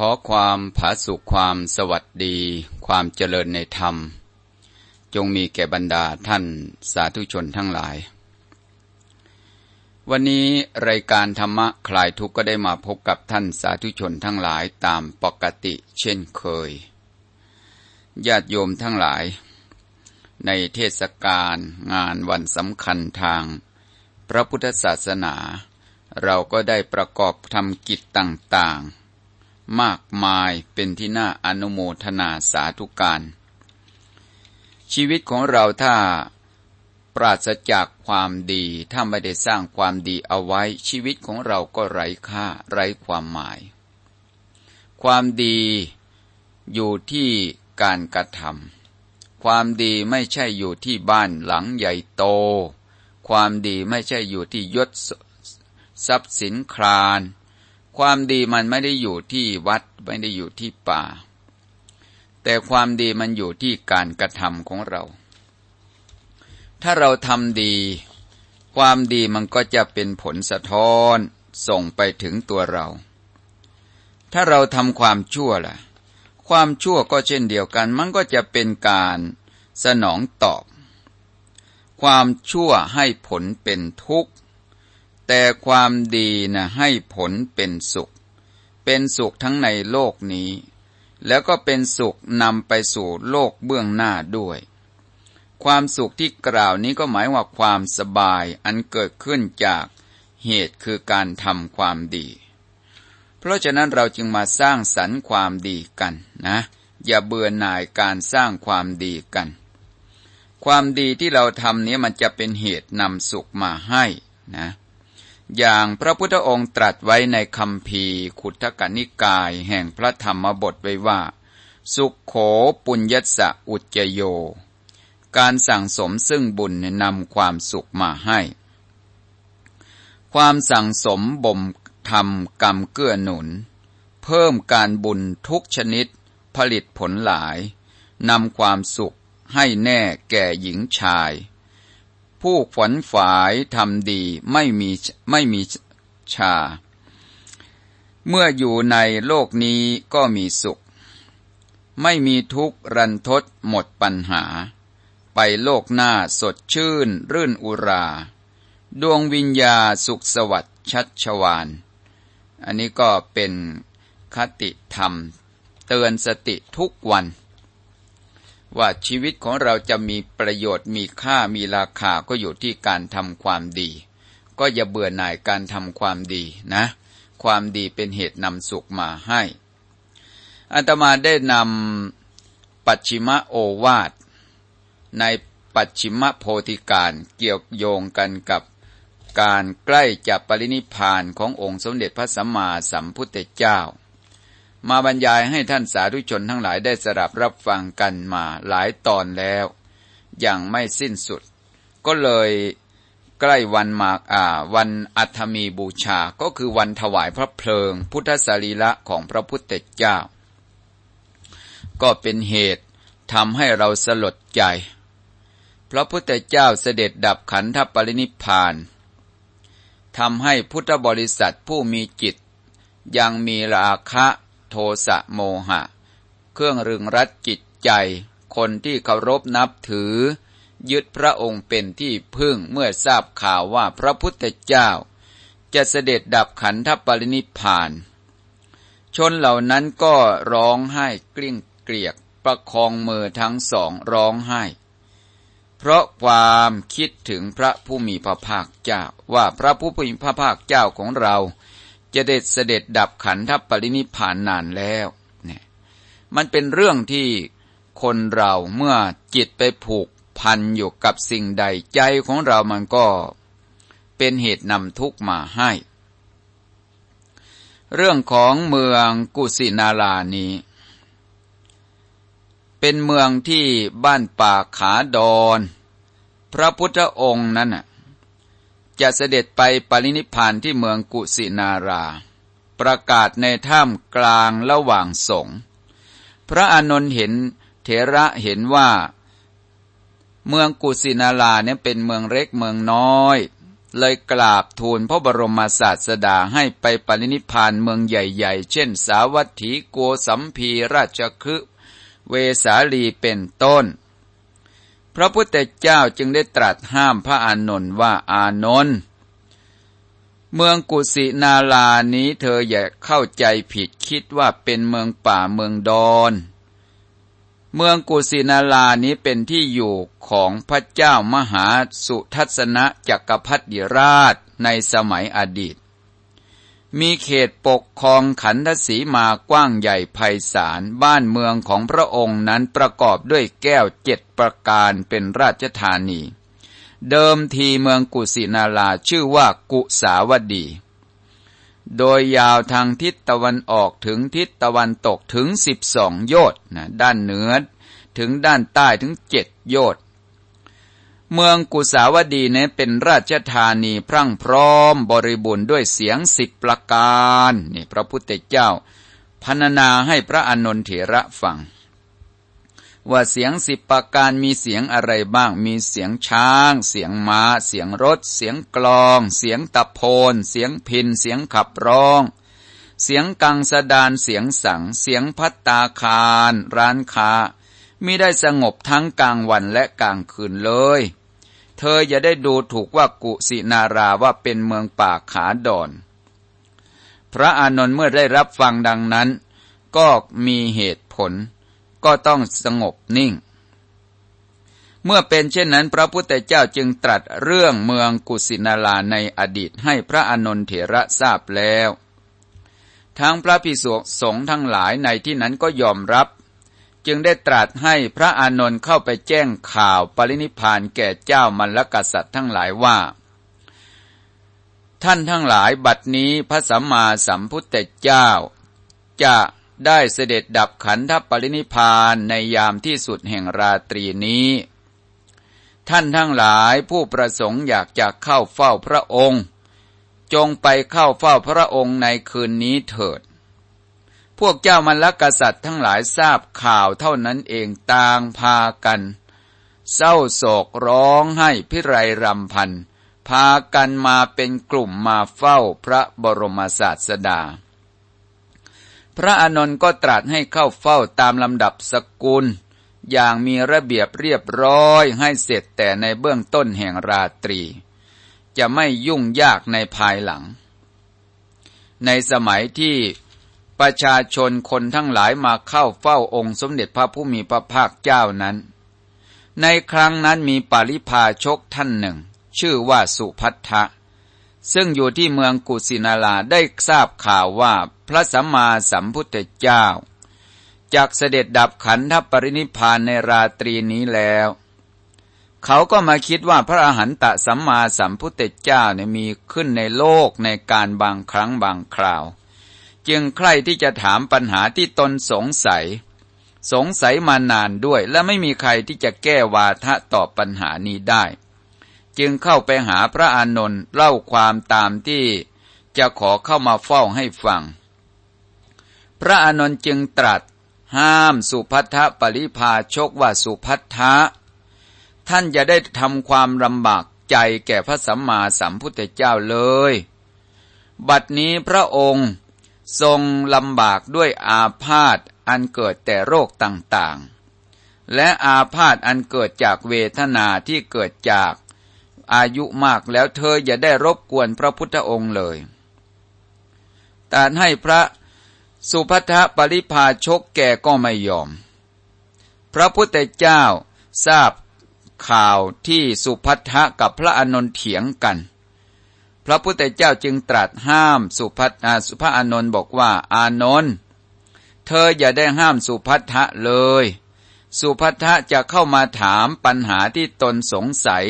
ขอความผาสุขความสวัสดี ความเจริญในธรรม จงมีแก่บรรดาท่านสาธุชนทั้งหลาย วันนี้รายการธรรมะคลายทุกข์ก็ได้มาพบกับท่านสาธุชนทั้งหลายตามปกติเช่นเคย ญาติโยมทั้งหลาย ในเทศกาลงานวันสำคัญทาง พระพุทธศาสนา เราก็ได้ประกอบทำกิจต่างๆ มากมายเป็นที่น่าอนุโมทนาสาธุการ ชีวิตของเราถ้าปราศจากความดีถ้าไม่ได้สร้างความดีเอาไว้ชีวิตของเราก็ไร้ค่าไร้ความหมาย ความดีอยู่ที่การกระทำความดีไม่ใช่อยู่ที่บ้านหลังใหญ่โต ความดีไม่ใช่อยู่ที่ยศทรัพย์สินคราน ความดีมันไม่ได้อยู่ที่วัดไม่ได้อยู่ที่ป่า แต่ความดีมันอยู่ที่การกระทำของเรา ถ้าเราทำดี ความดีมันก็จะเป็นผลสะท้อนส่งไปถึงตัวเรา ถ้าเราทำความชั่วล่ะ ความชั่วก็เช่นเดียวกัน มันก็จะเป็นการสนองตอบ ความชั่วให้ผลเป็นทุกข์ แต่ความดีนะให้ผลเป็นสุข เป็นสุขทั้งในโลกนี้ แล้วก็เป็นสุขนำไปสู่โลกเบื้องหน้าด้วย ความสุขที่กล่าวนี้ก็หมายว่าความสบายอันเกิดขึ้นจากเหตุคือการทำความดี เพราะฉะนั้นเราจึงมาสร้างสรรค์ความดีกันนะ อย่าเบื่อหน่ายการสร้างความดีกัน ความดีที่เราทำนี้มันจะเป็นเหตุนำสุขมาให้นะ อย่างพระพุทธองค์ตรัสไว้ในคำพีขุทกนิกายแห่งพระธรรมบทไว้ว่า สุขโขปุญญสะอุจโย การสั่งสมซึ่งบุญนำความสุขมาให้ ความสั่งสมบ่มทำกรรมเกื้อหนุน เพิ่มการบุญทุกชนิดผลิตผลหลายนำความสุขให้แน่แก่หญิงชาย ผู้ขวัญฝายทำดีไม่มีไม่มีชา เมื่ออยู่ในโลกนี้ก็มีสุข ไม่มีทุกข์รันทดหมดปัญหา ไปโลกหน้าสดชื่นรื่นอุรา ดวงวิญญาสุขสวัสดิ์ชัดชวาน อันนี้ก็เป็นคติธรรม เตือนสติทุกวัน ว่าชีวิตของเราจะมีประโยชน์มีค่ามีราคาก็อยู่ที่การทำความดี ก็อย่าเบื่อหน่ายการทำความดีนะ ความดีเป็นเหตุนำสุขมาให้อัตมาได้นำปัจฉิมโอวาท ในปัจฉิมโพธิการเกี่ยวโยงกันกับการใกล้จะปรินิพานขององค์สมเด็จพระสัมมาสัมพุทธเจ้า มาบรรยายให้ท่านสาธุชนทั้งหลายได้สดับรับฟังกันมาหลายตอนแล้ว อย่างไม่สิ้นสุด ก็เลยใกล้วันมาอ่าวันอัฐมีบูชาก็คือวันถวายพระเพลิง พุทธสรีระของพระพุทธเจ้า ก็เป็นเหตุทำให้เราสลดใจ พระพุทธเจ้าเสด็จดับขันธปรินิพานทำให้พุทธบริษัทผู้มีจิต ยังมีราคะ โทสะโมหะ เครื่องรึงรัดจิตใจ คนที่เคารพนับถือ ยึดพระองค์เป็นที่พึ่งเมื่อทราบข่าวว่าพระพุทธเจ้า จะเสด็จดับขันธปรินิพานชนเหล่านั้นก็ร้องไห้กลิ้งเกลียกประคองมือทั้งสองร้องไห้ เพราะความคิดถึงพระผู้มีพระภาคเจ้าว่าพระผู้มีพระภาคเจ้าของเรา จะเด็ดเสด็จดับขันธปรินิพานนานแล้วเนี่ยมันเป็นเรื่องที่คนเราเมื่อจิตไปผูกพันอยู่กับสิ่งใดใจของเรามันก็เป็นเหตุนำทุกข์มาให้ เรื่องของเมืองกุสินารานี้ เป็นเมืองที่บ้านป่าขาดอน พระพุทธองค์นั้นน่ะ จะเสด็จไปปรินิพานที่เมืองกุสินารา ประกาศในถ้ำกลางระหว่างสงฆ์พระอานนท์เห็นเถระเห็นว่า เมืองกุสินาราเนี่ยเป็นเมืองเล็กเมืองน้อย เลยกราบทูลพระบรมศาสดาให้ไปปรินิพานเมืองใหญ่ๆ เช่น สาวัตถีโกสัมพีราชคฤเวสาลีเป็นต้น พระพุทธเจ้าจึงได้ตรัสห้ามพระอานนท์ว่าอานนท์เมืองกุสินาลานี้เธออย่าเข้าใจผิดคิดว่าเป็นเมืองป่าเมืองดอนเมืองกุสินาลานี้เป็นที่อยู่ของพระเจ้ามหาสุทัศนะจักรพรรดิราชในสมัยอดีต มีเขตปกครองขันธสีมากว้างใหญ่ไพศาล บ้านเมืองของพระองค์นั้นประกอบด้วยแก้วเจ็ดประการเป็นราชธานี เดิมทีเมืองกุสินาราชื่อว่ากุสาวดี โดยยาวทางทิศตะวันออกถึงทิศตะวันตกถึงสิบสองโยชน์นะด้านเหนือถึงด้านใต้ถึงเจ็ดโยชน์ เมืองกุสาวดีเนี่ยเป็นราชธานีพรั่งพร้อมบริบูรณ์ด้วยเสียงสิบประการนี่พระพุทธเจ้าพรรณนาให้พระอนนทเถระฟัง ว่าเสียงสิบประการมีเสียงอะไรบ้าง มีเสียงช้าง เสียงม้า เสียงรถ เสียงกลอง เสียงตะโพน เสียงพิน เสียงขับร้อง เสียงกังสดาน เสียงสัง เสียงพัตตาคาร ร้านค้า มิได้สงบทั้งกลางวันและกลางคืนเลย เธออย่าได้ดูถูกว่ากุสินาราว่าเป็นเมืองป่าขาดอน พระอานนท์เมื่อได้รับฟังดังนั้น ก็มีเหตุผล ก็ต้องสงบนิ่ง เมื่อเป็นเช่นนั้น พระพุทธเจ้าจึงตรัสเรื่องเมืองกุสินาราในอดีตให้พระอนนทเถระทราบแล้วทั้งพระภิกษุสงฆ์ทั้งหลายในที่นั้นก็ยอมรับ จึงได้ตรัสให้พระอานนท์เข้าไปแจ้งข่าวปรินิพานแก่เจ้ามัลลกษัตริย์ทั้งหลายว่า ท่านทั้งหลายบัดนี้พระสัมมาสัมพุทธเจ้า จะได้เสด็จดับขันธปรินิพานในยามที่สุดแห่งราตรีนี้ ท่านทั้งหลายผู้ประสงค์อยากจะเข้าเฝ้าพระองค์ จงไปเข้าเฝ้าพระองค์ในคืนนี้เถิด พวกเจ้ามันลกษัตริย์ทั้งหลายทราบข่าวเท่านั้นเองต่างพากัน เศร้าโศกร้องให้พิไรรำพัน พากันมาเป็นกลุ่มมาเฝ้าพระบรมศาสดา พระอานนท์ก็ตรัสให้เข้าเฝ้าตามลำดับสกุล อย่างมีระเบียบเรียบร้อยให้เสร็จแต่ในเบื้องต้นแห่งราตรี จะไม่ยุ่งยากในภายหลัง ในสมัยที่ ประชาชนคนทั้งหลายมาเข้าเฝ้าองค์สมเด็จพระผู้มีพระภาคเจ้านั้น ในครั้งนั้นมีปาริพาชกท่านหนึ่ง ชื่อว่าสุพัทธะ ซึ่งอยู่ที่เมืองกุสินาราได้ทราบข่าวว่าพระสัมมาสัมพุทธเจ้าจากเสด็จดับขันธปรินิพานในราตรีนี้แล้ว เขาก็มาคิดว่าพระอรหันตสัมมาสัมพุทธเจ้าเนี่ยมีขึ้นในโลกในการบางครั้งบางคราว จึงใคร่ที่จะถามปัญหาที่ตนสงสัย สงสัยมานานด้วย และไม่มีใครที่จะแก้วาทะตอบปัญหานี้ได้ จึงเข้าไปหาพระอานนท์เล่าความตามที่จะขอเข้ามาเฝ้าให้ฟัง พระอานนท์จึงตรัส ห้ามสุพัทธปริภาชกว่าสุพัทธะท่านจะได้ทำความลำบากใจแก่พระสัมมาสัมพุทธเจ้าเลย บัดนี้พระองค์ ทรงลำบากด้วยอาพาธอันเกิดแต่โรคต่างๆ และอาพาธอันเกิดจากเวทนาที่เกิดจากอายุมากแล้วเธออย่าได้รบกวนพระพุทธองค์เลยแต่ให้พระสุภัทปริพาชกแก่ก็ไม่ยอม พระพุทธเจ้าทราบข่าวที่สุภัทะกับพระอนนท์เถียงกัน พระพุทธเจ้าจึงตรัสห้ามสุภัทสุภาอนนท์บอกว่า อานนท์เธออย่าได้ห้ามสุภัทะเลย สุภัทะจะเข้ามาถามปัญหาที่ตนสงสัย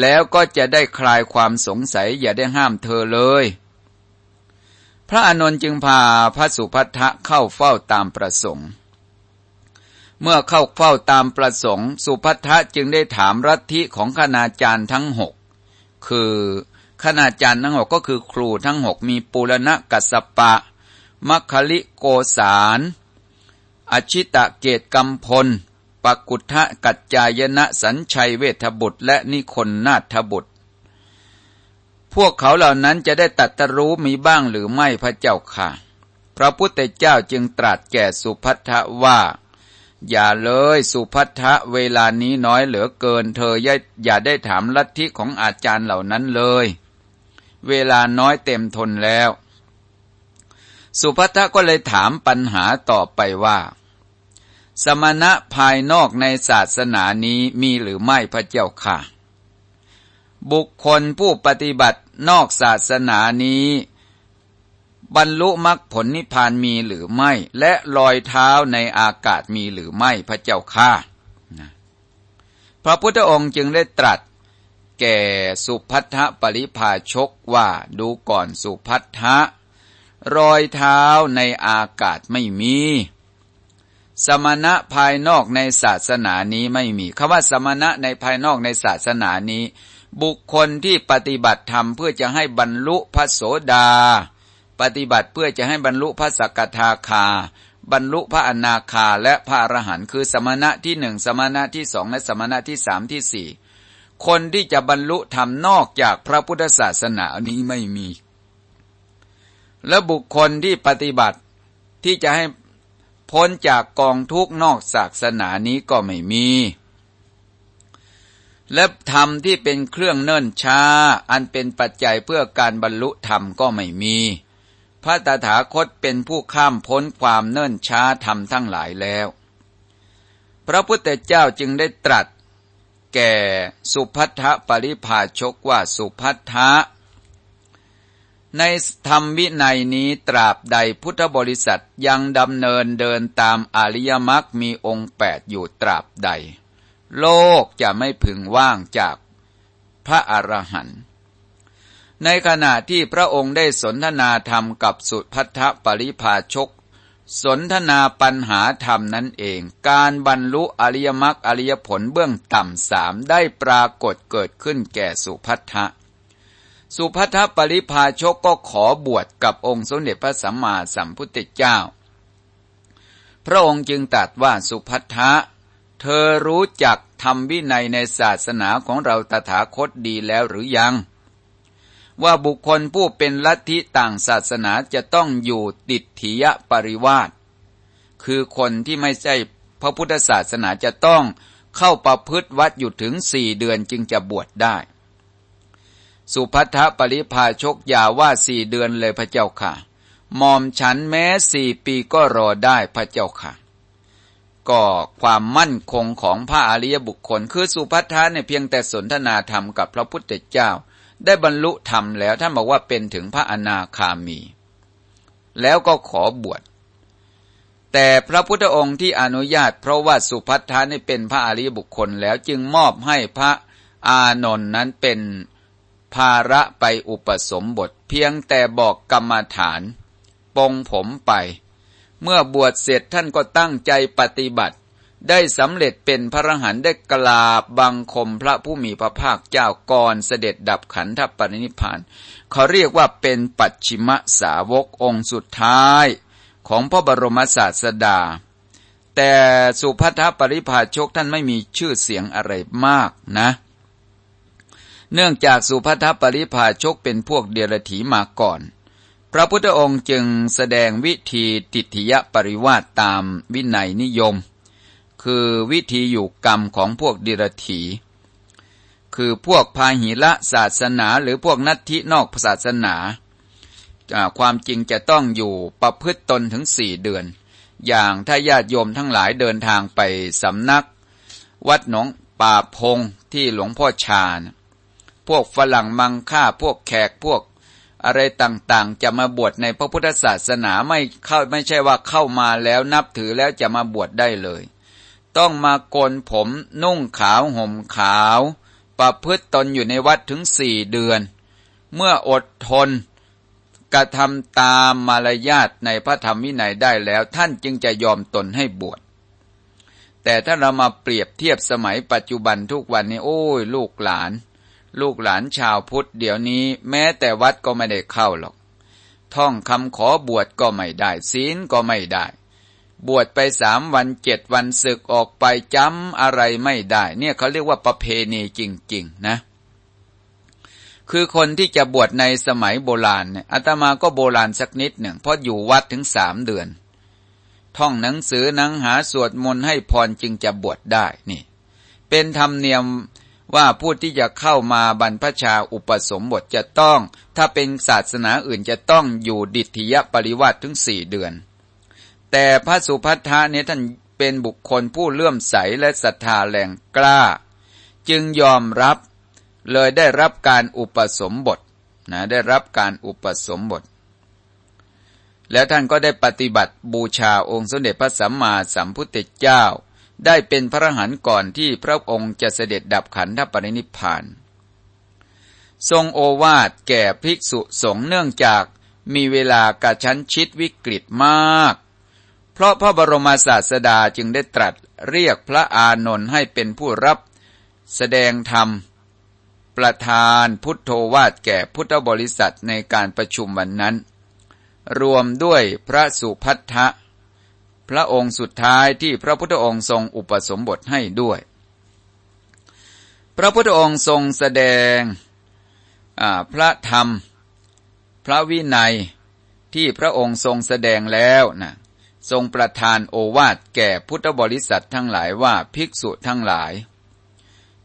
แล้วก็จะได้คลายความสงสัย อย่าได้ห้ามเธอเลย พระอานนท์จึงพาพระสุพัทธะเข้าเฝ้าตามประสงค์เมื่อเข้าเฝ้าตามประสงค์ สุพัทธะจึงได้ถามรัทิของคณาจารย์ทั้งหกคือ คณาจารย์ทั้งหกก็คือครูทั้งหกมีปุรณะกัสปะ มัคคลิโกสารอชิตะเกตกำพล ปกุทะกัจจายนะสัญชัยเวทบุตร และนิคนนาถบุตร พวกเขาเหล่านั้นจะได้ตัดตรู้มีบ้างหรือไม่พระเจ้าค่ะ พระพุทธเจ้าจึงตรัสแก่สุพัทธว่า อย่าเลยสุพัทธะเวลานี้น้อยเหลือเกิน เธออย่าได้ถามลัทธิของอาจารย์เหล่านั้นเลย เวลาน้อยเต็มทนแล้ว สุพัทะก็เลยถามปัญหาต่อไปว่า สมณะภายนอกในศาสนานี้มีหรือไม่พระเจ้าค่ะ บุคคลผู้ปฏิบัตินอกศาสนานี้ บรรลุมรรคผลนิพพานมีหรือไม่ และรอยเท้าในอากาศมีหรือไม่พระเจ้าข้าพระพุทธองค์จึงได้ตรัส แก่สุพัทธปริภาชกว่าดูก่อนสุพัทธะรอยเท้าในอากาศไม่มี สมณะภายนอกในศาสนานี้ไม่มีคำว่าสมณะในภายนอกในศาสนานี้ บุคคลที่ปฏิบัติธรรมเพื่อจะให้บรรลุพระโสดา ปฏิบัติเพื่อจะให้บรรลุพระสกทาคา บรรลุพระอนาคาและพระอรหันต์คือสมณะที่หนึ่งสมณะที่สองและสมณะที่สามที่สี่ คนที่จะบรรลุธรรมนอกจากพระพุทธศาสนานี้ไม่มี และบุคคลที่ปฏิบัติที่จะให้พ้นจากกองทุกข์นอกศาสนานี้ก็ไม่มี และธรรมที่เป็นเครื่องเนิ่นช้า อันเป็นปัจจัยเพื่อการบรรลุธรรมก็ไม่มี พระตถาคตเป็นผู้ข้ามพ้นความเนิ่นช้าธรรมทั้งหลายแล้ว พระพุทธเจ้าจึงได้ตรัส แก่สุพัทธปริภาชกว่าสุพัทธะในธรรมวินัยนี้ตราบใดพุทธบริษัทยังดำเนินเดินตามอริยมรรคมีองค์แปดอยู่ตราบใด โลกจะไม่พึงว่างจากพระอรหันต์ในขณะที่พระองค์ได้สนทนาธรรมกับสุพัทธปริภาชก สนทนาปัญหาธรรมนั้นเอง การบรรลุอริยมรรคอริยผลเบื้องต่ำสามได้ปรากฏเกิดขึ้นแก่สุพัทธะ สุพัทธปริภาชกก็ขอบวชกับองค์สมเด็จพระสัมมาสัมพุทธเจ้า พระองค์จึงตรัสว่าสุพัทธะ เธอรู้จักทำวินัยในศาสนาของเราตถาคตดีแล้วหรือยัง ว่าบุคคลผู้เป็นลัทธิต่างศาสนาจะต้องอยู่ติดถิยปริวาสคือคนที่ไม่ใช่พระพุทธศาสนาจะต้องเข้าประพฤติวัดอยู่ถึงสี่เดือนจึงจะบวชได้ สุพัทธปริภาชกยาว่าสี่เดือนเลยพระเจ้าค่ะมอมฉันแม้สี่ปีก็รอได้พระเจ้าค่ะ ก็ความมั่นคงของพระอริยบุคคล คือสุภัททะเนี่ยเพียงแต่สนทนาธรรมกับพระพุทธเจ้า ได้บรรลุธรรมแล้วท่านบอกว่าเป็นถึงพระอนาคามี แล้วก็ขอบวช แต่พระพุทธองค์ที่อนุญาต เพราะว่าสุภัททะนี่เป็นพระอริยบุคคลแล้วจึงมอบให้พระอานนท์นั้นเป็นภาระไปอุปสมบท เพียงแต่บอกกรรมฐาน ปงผมไป เมื่อบวชเสร็จท่านก็ตั้งใจปฏิบัติ ได้สำเร็จเป็นพระรหันได้กราบบังคมพระผู้มีพระภาคเจ้าก่อนเสด็จดับขันธปรินิพานเขาเรียกว่าเป็นปัจฉิมสาวกองค์สุดท้ายของพระบรมศาสดา แต่สุภัทปริภาชกท่านไม่มีชื่อเสียงอะไรมากนะ เนื่องจากสุภัทปริภาชกเป็นพวกเดรถีมาก่อน พระพุทธองค์จึงแสดงวิธีติทยปริวาสตามวินัยนิยม คือวิธีอยู่กรรมของพวกดิรถีคือพวกพาหิละศาสนาหรือพวกนัตทินอกศาสนา ความจริงจะต้องอยู่ประพฤติตนถึงสี่เดือน อย่างถ้าญาติโยมทั้งหลายเดินทางไปสำนัก วัดหนองป่าพงที่หลวงพ่อชาญ พวกฝรั่งมังค่าพวกแขกพวกอะไรต่างๆ จะมาบวชในพระพุทธศาสนาไม่เข้าไม่ใช่ว่าเข้ามาแล้วนับถือแล้วจะมาบวชได้เลย ต้องมาโกนผมนุ่งขาวห่มขาว ประพฤติตนอยู่ในวัดถึงสี่เดือน เมื่ออดทน กระทำตามมารยาทในพระธรรมวินัยได้แล้วท่านจึงจะยอมตนให้บวชแต่ถ้าเรามาเปรียบเทียบสมัยปัจจุบันทุกวันนี้โอ้ยลูกหลาน ลูกหลานชาวพุทธเดี๋ยวนี้ แม้แต่วัดก็ไม่ได้เข้าหรอก ท่องคำขอบวชก็ไม่ได้ศีลก็ไม่ได้ บวชไปสามวันเจ็ดวันศึกออกไปจำอะไรไม่ได้ เนี่ยเขาเรียกว่าประเพณีจริง ๆ นะ คือคนที่จะบวชในสมัยโบราณเนี่ยอาตมาก็โบราณสักนิดหนึ่งเพราะอยู่วัดถึงสามเดือน ท่องหนังสือนังหาสวดมนต์ให้พรจึงจะบวชได้นี่ เป็นธรรมเนียมว่าผู้ที่จะเข้ามาบรรพชาอุปสมบทจะต้อง ถ้าเป็นศาสนาอื่นจะต้องอยู่ดิทธิยปริวัติถึงสี่เดือน แต่พระสุพัทธะเนี่ยท่านเป็นบุคคลผู้เลื่อมใสและศรัทธาแรงกล้า จึงยอมรับเลยได้รับการอุปสมบทนะได้รับการอุปสมบท แล้วท่านก็ได้ปฏิบัติบูชาองค์สมเด็จพระสัมมาสัมพุทธเจ้า ได้เป็นพระหันก่อนที่พระองค์จะเสด็จดับขันธปรินิพาน ทรงโอวาทแก่ภิกษุสงฆ์เนื่องจากมีเวลากระชั้นชิดวิกฤตมาก เพราะพระบรมศาสดาจึงได้ตรัสเรียกพระอานนท์ให้เป็นผู้รับแสดงธรรม ประธานพุทโธวาดแก่พุทธบริษัทในการประชุมวันนั้น รวมด้วยพระสุพัทธะพระองค์สุดท้ายที่พระพุทธองค์ทรงอุปสมบทให้ด้วย พระพุทธองค์ทรงแสดงพระธรรม พระวินัยที่พระองค์ทรงแสดงแล้วนะ ทรงประทานโอวาทแก่พุทธบริษัททั้งหลายว่าภิกษุทั้งหลาย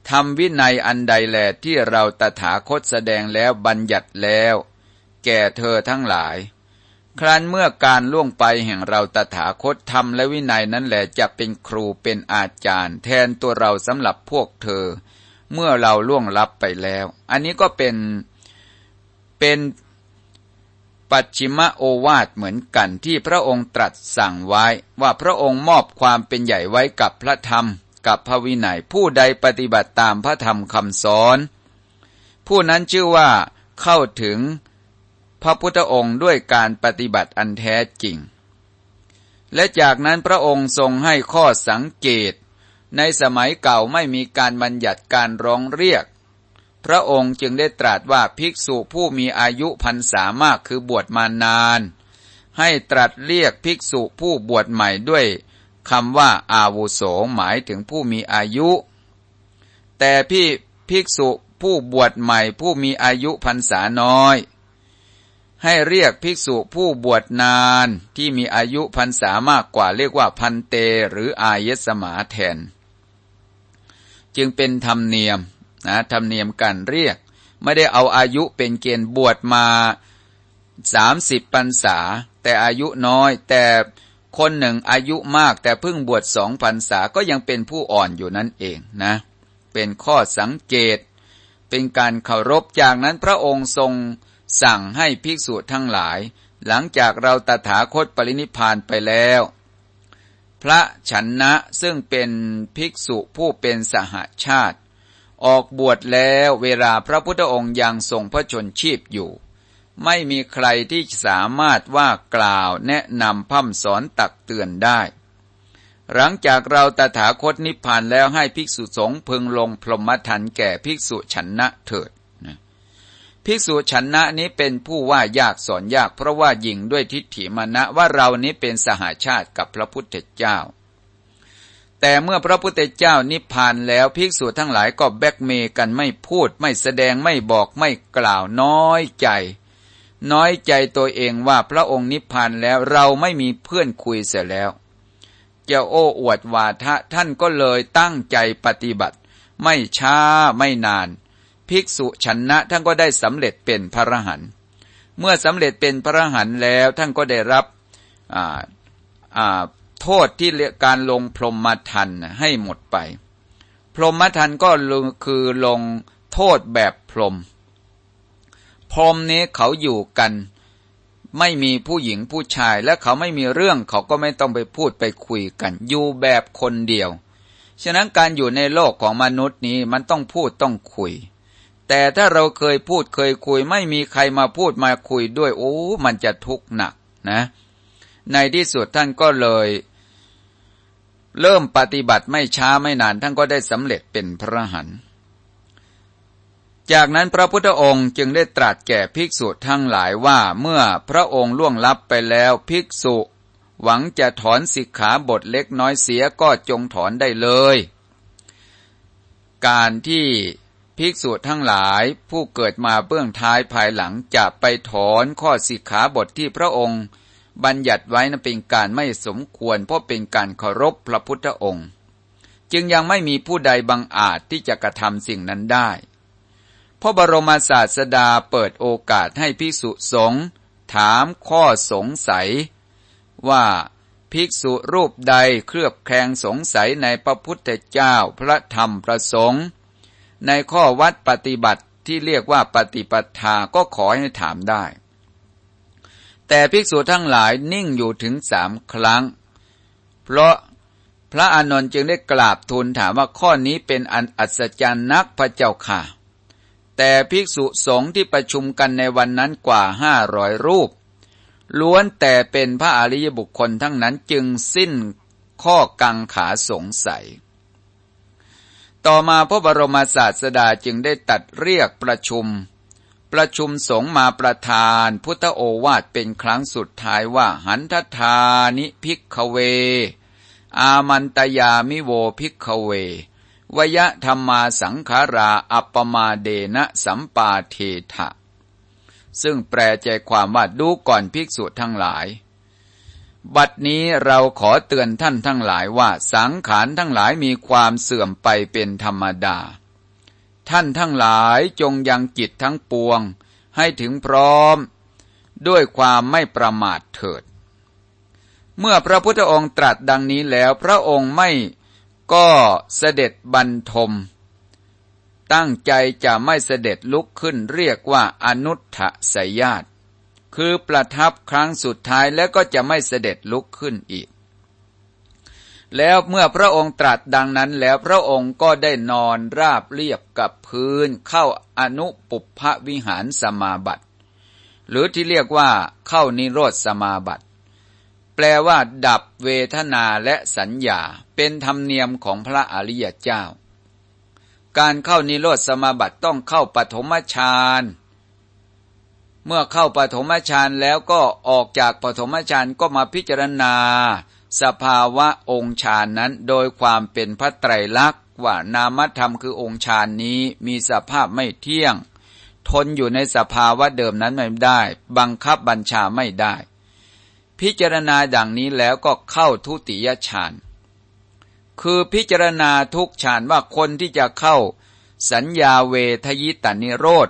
ทำวินัยอันใดแลที่เราตถาคตแสดงแล้วบัญญัติแล้ว แก่เธอทั้งหลาย ครั้นเมื่อการล่วงไปแห่งเราตถาคตทำและวินัยนั้นแหละจะเป็นครูเป็นอาจารย์ แทนตัวเราสำหรับพวกเธอ เมื่อเราล่วงลับไปแล้ว อันนี้ก็เป็นเป็น ปัจฉิมโอวาทเหมือนกันที่พระองค์ตรัสสั่งไว้ว่าพระองค์มอบความเป็นใหญ่ไว้กับพระธรรม กับพระวินัยผู้ใดปฏิบัติตามพระธรรมคำสอน ผู้นั้นชื่อว่าเข้าถึงพระพุทธองค์ด้วยการปฏิบัติอันแท้จริง และจากนั้นพระองค์ทรงให้ข้อสังเกต ในสมัยเก่าไม่มีการบัญญัติการร้องเรียก พระองค์จึงได้ตรัสว่าภิกษุผู้มีอายุพรรษามากคือบวชมานาน ให้ตรัสเรียกภิกษุผู้บวชใหม่ด้วยคำว่าอาวุโสหมายถึงผู้มีอายุ แต่พี่ภิกษุผู้บวชใหม่ผู้มีอายุพรรษาน้อย ให้เรียกภิกษุผู้บวชนานที่มีอายุพรรษามากกว่าเรียกว่าพันเตหรืออายสมาแทน จึงเป็นธรรมเนียม นะธรรมเนียมการเรียก ไม่ได้เอาอายุเป็นเกณฑ์บวชมาสามสิบพรรษา แต่อายุน้อย แต่คนหนึ่งอายุมาก แต่เพิ่งบวชสองพรรษาก็ยังเป็นผู้อ่อนอยู่นั่นเองนะ เป็นข้อสังเกต เป็นการเคารพจากนั้นพระองค์ทรงสั่งให้ภิกษุทั้งหลาย หลังจากเราตถาคตปรินิพานไปแล้ว พระชนะซึ่งเป็นภิกษุผู้เป็นสหาชาติ ออกบวชแล้วเวลาพระพุทธองค์ยังทรงพระชนชีพอยู่ ไม่มีใครที่สามารถว่ากล่าวแนะนำพัฒสอนตักเตือนได้ หลังจากเราตถาคตนิพพานแล้วให้ภิกษุสงฆ์พึงลงพรหมทันแก่ภิกษุชนะเถิดภิกษุชนะนี้เป็นผู้ว่ายากสอนยากเพราะว่ายิงด้วยทิฏฐิมณะว่าเรานี้เป็นสหาชาติกับพระพุทธเจ้า แต่เมื่อพระพุทธเจ้านิพพานแล้วภิกษุทั้งหลายก็แบกเมกันไม่พูด ไม่แสดงไม่บอกไม่กล่าวน้อยใจ น้อยใจตัวเองว่าพระองค์นิพพานแล้วเราไม่มีเพื่อนคุยเสียแล้วจะโอ้อวดวาทะท่านก็เลยตั้งใจปฏิบัติ ไม่ช้าไม่นาน ภิกษุชนะท่านก็ได้สำเร็จเป็นพระหันเมื่อสำเร็จเป็นพระหันแล้วท่านก็ได้รับ โทษที่การลงพรหมทันให้หมดไป พรหมทันก็คือลงโทษแบบพรหมพรหมนี้เขาอยู่กัน ไม่มีผู้หญิงผู้ชายและเขาไม่มีเรื่องเขาก็ไม่ต้องไปพูดไปคุยกัน อยู่แบบคนเดียว ฉะนั้นการอยู่ในโลกของมนุษย์นี้มันต้องพูดต้องคุย แต่ถ้าเราเคยพูดเคยคุย ไม่มีใครมาพูดมาคุยด้วยโอ้มันจะทุกข์หนักนะ ในที่สุดท่านก็เลย เริ่มปฏิบัติไม่ช้าไม่นานท่านก็ได้สำเร็จเป็นพระหันจากนั้นพระพุทธองค์จึงได้ตรัสแก่ภิกษุทั้งหลายว่าเมื่อพระองค์ล่วงลับไปแล้วภิกษุ หวังจะถอนสิกขาบทเล็กน้อยเสียก็จงถอนได้เลย การที่ภิกษุทั้งหลายผู้เกิดมาเบื้องท้ายภายหลังจะไปถอนข้อสิกขาบทที่พระองค์ บัญญัติไว้นั้นเป็นการไม่สมควร เพราะเป็นการเคารพพระพุทธองค์ จึงยังไม่มีผู้ใดบังอาจที่จะกระทำสิ่งนั้นได้ พระบรมศาสดาเปิดโอกาสให้ภิกษุสงฆ์ถามข้อสงสัย ว่าภิกษุรูปใดเครือบแคลงสงสัยในพระพุทธเจ้าพระธรรมประสงค์ในข้อวัดปฏิบัติที่เรียกว่าปฏิปทาก็ขอให้ถามได้ แต่ภิกษุทั้งหลายนิ่งอยู่ถึงสามครั้ง เพราะพระอานนท์จึงได้กราบทูลถามว่าข้อนี้เป็นอันอัศจรรย์นักพระเจ้าค่ะ แต่ภิกษุสงฆ์ที่ประชุมกันในวันนั้นกว่าห้าร้อยรูป ล้วนแต่เป็นพระอริยบุคคลทั้งนั้นจึงสิ้นข้อกังขาสงสัย ต่อมาพระบรมศาสดาจึงได้ตัดเรียกประชุม ประชุมสงฆ์มาประทาน พุทธโอวาทเป็นครั้งสุดท้ายว่าหันทธานิพิกเว อามันตยามิโวพิกเววยะธรรมาสังขาราอัปมาเดนะสัมปาเทถะซึ่งแปลใจความว่าดูก่อนภิกษุทั้งหลาย บัดนี้เราขอเตือนท่านทั้งหลายว่าสังขารทั้งหลายมีความเสื่อมไปเป็นธรรมดา ท่านทั้งหลายจงยังจิตทั้งปวง ให้ถึงพร้อม ด้วยความไม่ประมาทเถิด เมื่อพระพุทธองค์ตรัสดังนี้แล้วพระองค์ไม่ก็เสด็จบรรทม ตั้งใจจะไม่เสด็จลุกขึ้นเรียกว่าอนุทธสยาตคือประทับครั้งสุดท้ายแล้วก็จะไม่เสด็จลุกขึ้นอีก แล้วเมื่อพระองค์ตรัสดังนั้นแล้วพระองค์ก็ได้นอนราบเรียบกับพื้นเข้าอนุปุพวิหารสมาบัติหรือที่เรียกว่าเข้านิโรธสมาบัติแปลว่า ดับเวทนาและสัญญาเป็นธรรมเนียมของพระอริยเจ้า การเข้านิโรธสมาบัติต้องเข้าปฐมฌานเมื่อเข้าปฐมฌานแล้วก็ออกจากปฐมฌานก็มาพิจารณา สภาวะองค์ฌานนั้นโดยความเป็นพระไตรลักษณ์ว่านามธรรมคือองค์ฌานนี้มีสภาพไม่เที่ยง ทนอยู่ในสภาวะเดิมนั้นไม่ได้ บังคับบัญชาไม่ได้ พิจารณาดังนี้แล้วก็เข้าทุติยฌานคือพิจารณาทุกฌานว่าคนที่จะเข้าสัญญาเวทยิตานิโรธ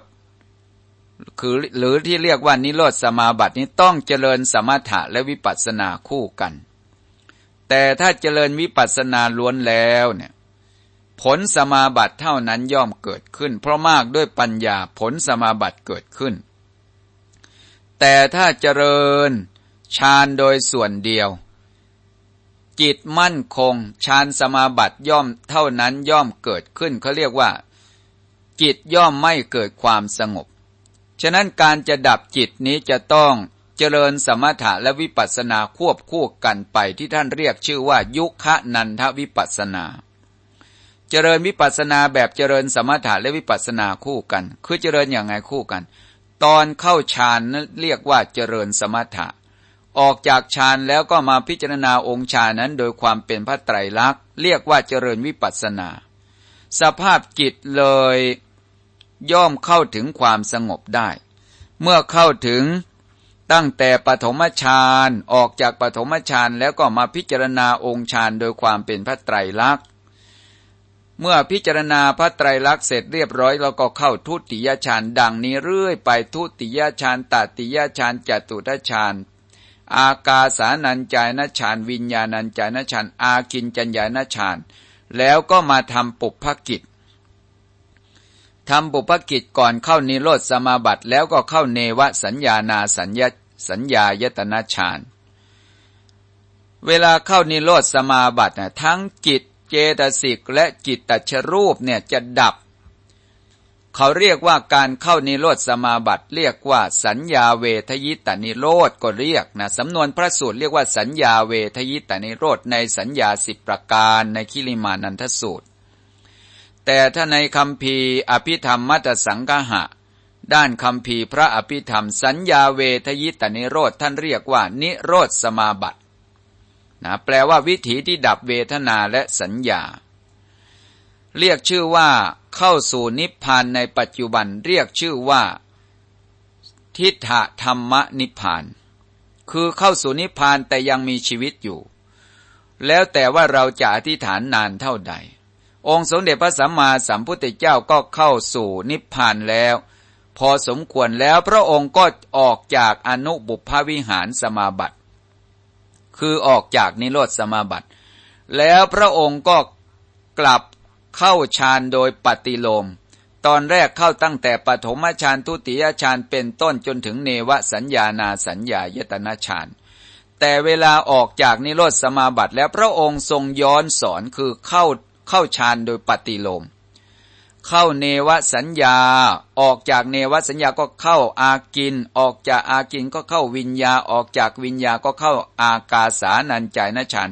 คือหรือที่เรียกว่านิโรธสมาบัตินี้ต้องเจริญสมถะและวิปัสสนาคู่กัน แต่ถ้าเจริญวิปัสสนาล้วนแล้วเนี่ยผลสมาบัติเท่านั้นย่อมเกิดขึ้น เพราะมากด้วยปัญญาผลสมาบัติเกิดขึ้น แต่ถ้าเจริญฌานโดยส่วนเดียว จิตมั่นคงฌานสมาบัติย่อมเท่านั้นย่อมเกิดขึ้นเขาเรียกว่า จิตย่อมไม่เกิดความสงบ ฉะนั้นการจะดับจิตนี้จะต้อง เจริญสมถะและวิปัสสนาควบคู่กันไปที่ท่านเรียกชื่อว่า ยุคนันทวิปัสสนา เจริญวิปัสสนาแบบเจริญสมถะและวิปัสสนาคู่กัน คือเจริญอย่างไงคู่กัน ตอนเข้าฌานนั้นเรียกว่าเจริญสมถะ ออกจากฌานแล้วก็มาพิจารณาองค์ฌานนั้นโดยความเป็นพระไตรลักษณ์ เรียกว่าเจริญวิปัสสนา สภาพจิตเลยย่อมเข้าถึงความสงบได้ เมื่อเข้าถึง ตั้งแต่ปฐมฌานออกจากปฐมฌานแล้วก็มาพิจารณาองค์ฌานโดยความเป็นพระไตรลักษณ์ เมื่อพิจารณาพระไตรลักษณ์เสร็จเรียบร้อยเราก็เข้าทุติยฌานดังนี้เรื่อยไปทุติยฌานตติยฌานจตุตฌานอากาสานัญจายนฌานวิญญาณัญจายนฌานอากินจัญญานฌานแล้วก็มาทำปุพกิจทำปุพกิจก่อนเข้านิโรธสมาบัติแล้วก็เข้าเนวสัญญานาสัญญา สัญญายตนาฌาน เวลาเข้านิโรธสมาบัติทั้งจิตเจตสิกและจิตตชรูปเนี่ยจะดับ เขาเรียกว่าการเข้านิโรธสมาบัติเรียกว่าสัญญาเวทยิตานิโรธก็เรียกนะสำนวนพระสูตรเรียกว่าสัญญาเวทยิตานิโรธในสัญญาสิบประการในคิริมานันทสูตร แต่ถ้าในคำพีอภิธรรมมัตสังกหะ ด้านคำพีพระอภิธรรม สัญญาเวทยิตนิโรธท่านเรียกว่า นิโรธสมาบัตินะแปลว่าวิถีที่ดับเวทนาและสัญญา เรียกชื่อว่า เข้าสู่นิพพานในปัจจุบันเรียกชื่อว่า ทิฏฐธรรมนิพพาน คือเข้าสู่นิพพานแต่ยังมีชีวิตอยู่ แล้วแต่ว่าเราจะอธิษฐานนานเท่าใด องค์สมเด็จพระสัมมาสัมพุทธเจ้าก็เข้าสู่นิพพานแล้ว พอสมควรแล้วพระองค์ก็ออกจากอนุบุพวิหารสมาบัติ คือออกจากนิโรธสมาบัติ แล้วพระองค์ก็กลับเข้าฌานโดยปฏิโลม ตอนแรกเข้าตั้งแต่ปฐมฌานทุติยฌานเป็นต้นจนถึงเนวสัญญานาสัญญายตนะฌานแต่เวลาออกจากนิโรธสมาบัติแล้วพระองค์ทรงย้อนสอนคือเข้าเข้าฌานโดยปฏิโลม เข้าเนวสัญญา ออกจากเนวสัญญาก็เข้าอากิน ออกจากอากินก็เข้าวิญญา ออกจากวิญญาก็เข้าอากาสานัญจายนฌาน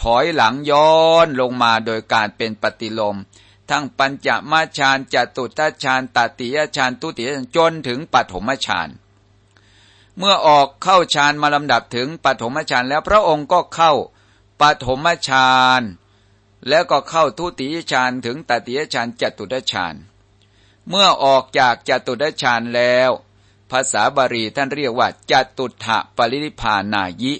ถอยหลังย้อนลงมาโดยการเป็นปฏิลม ทั้งปัญจมาฌานจตุตฌานตติยฌานทุติยฌานจนถึงปฐมฌานเมื่อออกเข้าฌานมาลำดับถึงปฐมฌานแล้วพระองค์ก็เข้าปฐมฌาน แล้วก็เข้าทุติยฌานถึงตติยฌานจตุตฌาน เมื่อออกจากจตุตฌานแล้ว ภาษาบาลีท่านเรียกว่าจตุถะปรินิพานายิ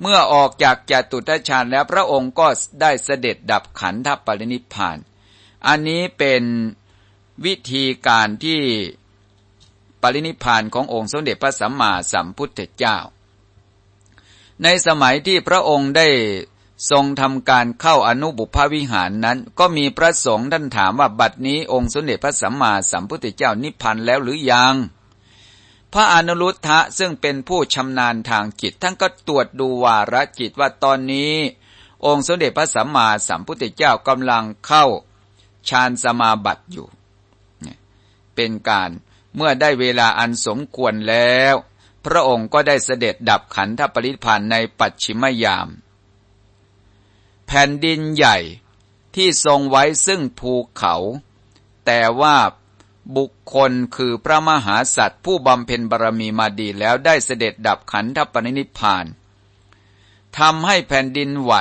เมื่อออกจากจตุตฌานแล้วพระองค์ก็ได้เสด็จดับขันธปรินิพานอันนี้เป็นวิธีการที่ปรินิพานขององค์สมเด็จพระสัมมาสัมพุทธเจ้า ในสมัยที่พระองค์ได้ ทรงทำการเข้าอนุบุพวิหารนั้น ก็มีพระสงฆ์ท่านถามว่าบัดนี้องค์สมเด็จพระสัมมาสัมพุทธเจ้านิพพานแล้วหรือยัง พระอนุรุทธะซึ่งเป็นผู้ชำนาญทางจิตท่านก็ตรวจดูวาระจิตว่าตอนนี้ องค์สมเด็จพระสัมมาสัมพุทธเจ้ากำลังเข้าฌานสมาบัติอยู่ เป็นการเมื่อได้เวลาอันสมควรแล้ว พระองค์ก็ได้เสด็จดับขันธปริพันธ์ในปัจฉิมยาม แผ่นดินใหญ่ที่ทรงไว้ซึ่งภูเขา แต่ว่าบุคคลคือพระมหาสัตว์ ผู้บำเพ็ญบารมีมาดีแล้วได้เสด็จดับขันธปรินิพานทำให้แผ่นดินไหว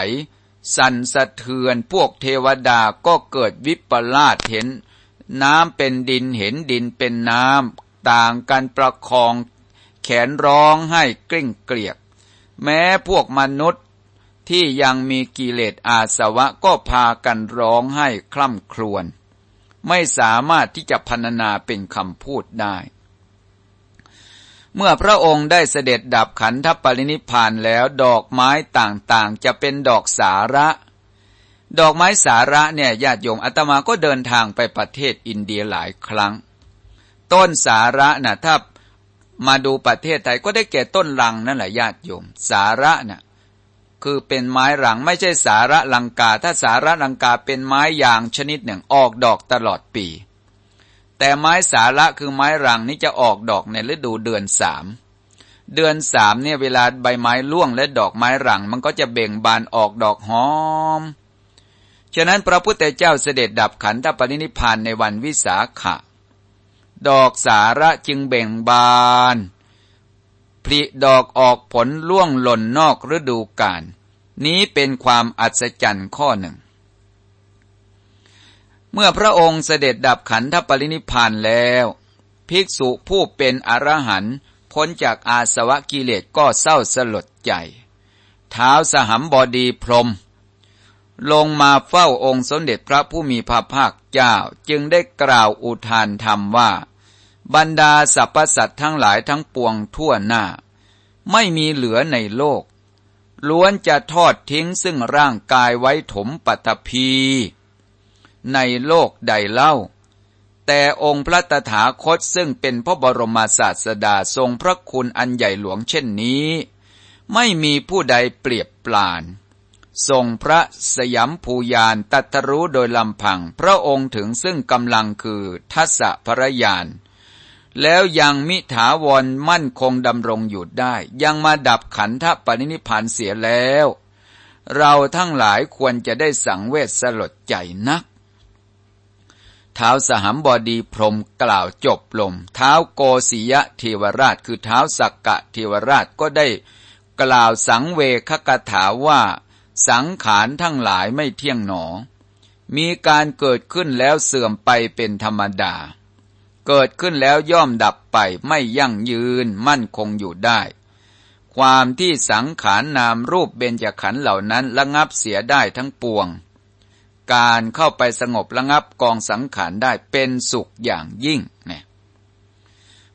สั่นสะเทือนพวกเทวดาก็เกิดวิปลาสเห็น น้ำเป็นดินเห็นดินเป็นน้ำต่างกันประคอง แขนร้องให้กลิ้งเกลียก แม้พวกมนุษย์ ที่ยังมีกิเลสอาสวะก็พากันร้องให้คล่ำครวญไม่สามารถที่จะพรรณนาเป็นคำพูดได้ เมื่อพระองค์ได้เสด็จดับขันธปรินิพานแล้วดอกไม้ต่างๆ จะเป็นดอกสาระ ดอกไม้สาระเนี่ยญาติโยมอาตมาก็เดินทางไปประเทศอินเดียหลายครั้ง ต้นสาระนะ่ะถ้ามาดูประเทศไทยก็ได้แก่ต้นลังนั่นแหละญาติโยม สาระนะ่ะ คือเป็นไม้รังไม่ใช่สาระลังกา ถ้าสาระลังกาเป็นไม้ยางชนิดหนึ่งออกดอกตลอดปี แต่ไม้สาระคือไม้รังนี้จะออกดอกในฤดูเดือนสามเดือนสามเนี่ยเวลาใบไม้ร่วงและดอกไม้รัง มันก็จะเบ่งบานออกดอกหอม ฉะนั้นพระพุทธเจ้าเสด็จดับขันธปรินิพานในวันวิสาขะ ดอกสาระจึงเบ่งบาน ผลิดอกออกผลล่วงหล่นนอกฤดูกาลนี้เป็นความอัศจรรย์ข้อหนึ่ง เมื่อพระองค์เสด็จดับขันธปรินิพานแล้ว ภิกษุผู้เป็นอรหันต์พ้นจากอาสวะกิเลสก็เศร้าสลดใจ เท้าสหัมบดีพรม ลงมาเฝ้าองค์สมเด็จพระผู้มีพระภาคเจ้าจึงได้กล่าวอุทานธรรมว่า บรรดาสรรพสัตว์ทั้งหลายทั้งปวงทั่วหน้า ไม่มีเหลือในโลก ล้วนจะทอดทิ้งซึ่งร่างกายไว้ถมปัตภีในโลกใดเล่า แต่องค์พระตถาคตซึ่งเป็นพระบรมศาสดาทรงพระคุณอันใหญ่หลวงเช่นนี้ ไม่มีผู้ใดเปรียบปลานทรงพระสยามภูยานตัตรู้โดยลำพัง พระองค์ถึงซึ่งกำลังคือทัศพระยาน แล้วยังมิถาวรมั่นคงดำรงอยู่ได้ ยังมาดับขันธปรินิพานเสียแล้ว เราทั้งหลายควรจะได้สังเวชสลดใจนัก เท้าสหัมบดีพรมกล่าวจบลม เท้าโกศิยะเทวราชคือเท้าสักกะเทวราชก็ได้กล่าวสังเวคกถาว่า สังขารทั้งหลายไม่เที่ยงหนอ มีการเกิดขึ้นแล้วเสื่อมไปเป็นธรรมดา เกิดขึ้นแล้วย่อมดับไปไม่ยั่งยืนมั่นคงอยู่ได้ ความที่สังขารนามรูปเบญจขันธ์เหล่านั้นระงับเสียได้ทั้งปวง การเข้าไปสงบระงับกองสังขารได้เป็นสุขอย่างยิ่งเนี่ย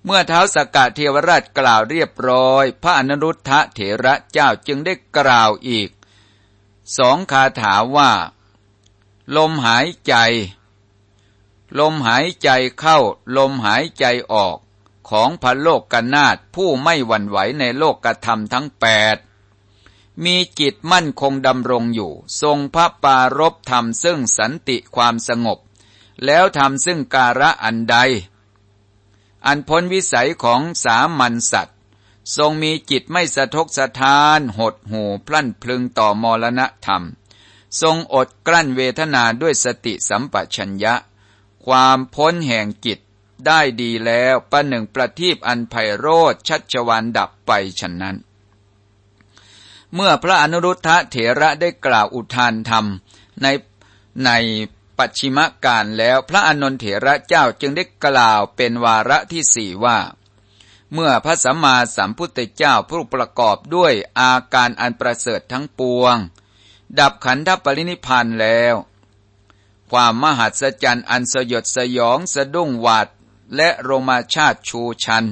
เมื่อเท้าสกกะเทวราชกล่าวเรียบร้อย พระอนุรุทธะเถระเจ้าจึงได้กล่าวอีกสองคาถาว่า ลมหายใจ ลมหายใจเข้า ลมหายใจออก ของพระโลกกนาตผู้ไม่หวั่นไหวในโลกกระทำทั้งแปดมีจิตมั่นคงดำรงอยู่ ทรงพระปารบธรรมซึ่งสันติความสงบ แล้วทำซึ่งการะอันใด อันพ้นวิสัยของสามัญสัตว์ ทรงมีจิตไม่สะทกสะทาน หดหูพลั่นพลึงต่อมรณะธรรม ทรงอดกลั้นเวทนาด้วยสติสัมปชัญญะ ความพ้นแห่งจิตได้ดีแล้วประหนึ่งประทีปอันไพโรธชัชวานดับไปฉะนั้น เมื่อพระอนุรุทธะเถระได้กล่าวอุทานธรรมในในปัจฉิมการแล้วพระอนนทเถระเจ้าจึงได้กล่าวเป็นวาระที่สี่ว่า เมื่อพระสัมมาสัมพุทธเจ้าผู้ประกอบด้วยอาการอันประเสริฐทั้งปวง ดับขันธปรินิพานแล้ว ความมหัศจรรย์อันสยดสยองสะดุ้งหวาดและโรมาชาติชูชัน